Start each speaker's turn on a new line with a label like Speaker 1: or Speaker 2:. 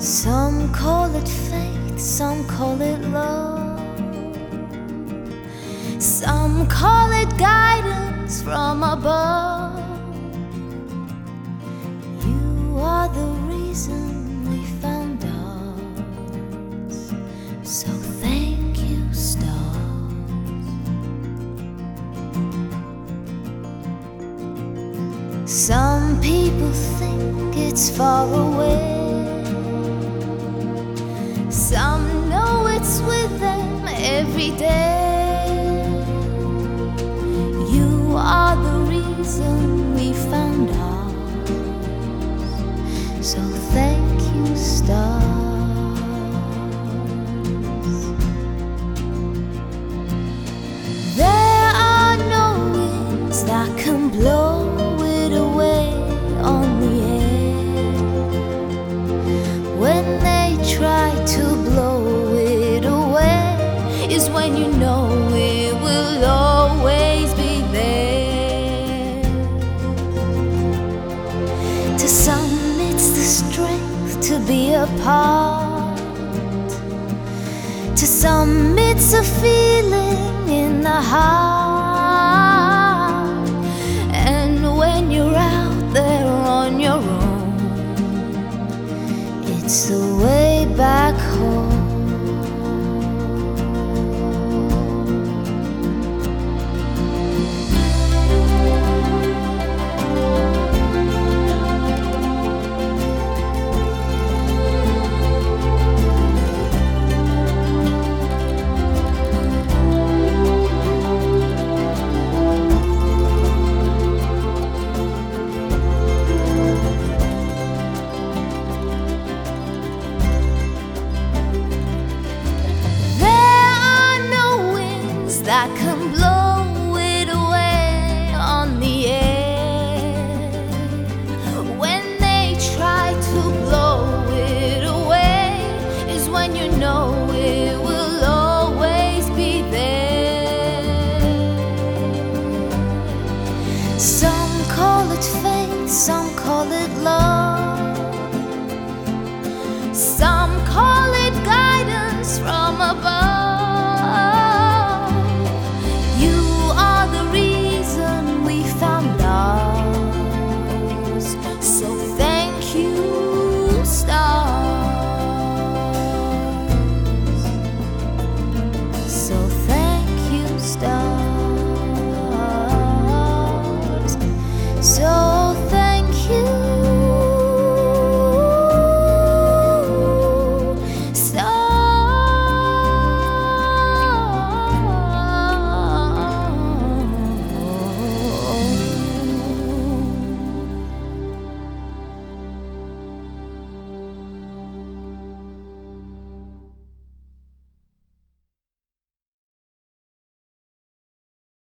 Speaker 1: Some call it fate, some call it love. Some call it guidance from above. You are the reason we found us. So thank you, stars. Some people think it's far away. We found ours. So thank you, stars. There are no winds that can blow it away on the air. When they try to blow it away, is when you know it will To some, it's the strength to be apart. To some, it's a feeling in the heart. And when you're out there on your own, it's the blow it away on the air. When they try to blow it away, is when you know it will always be there. Some call it fate, some call it love. Some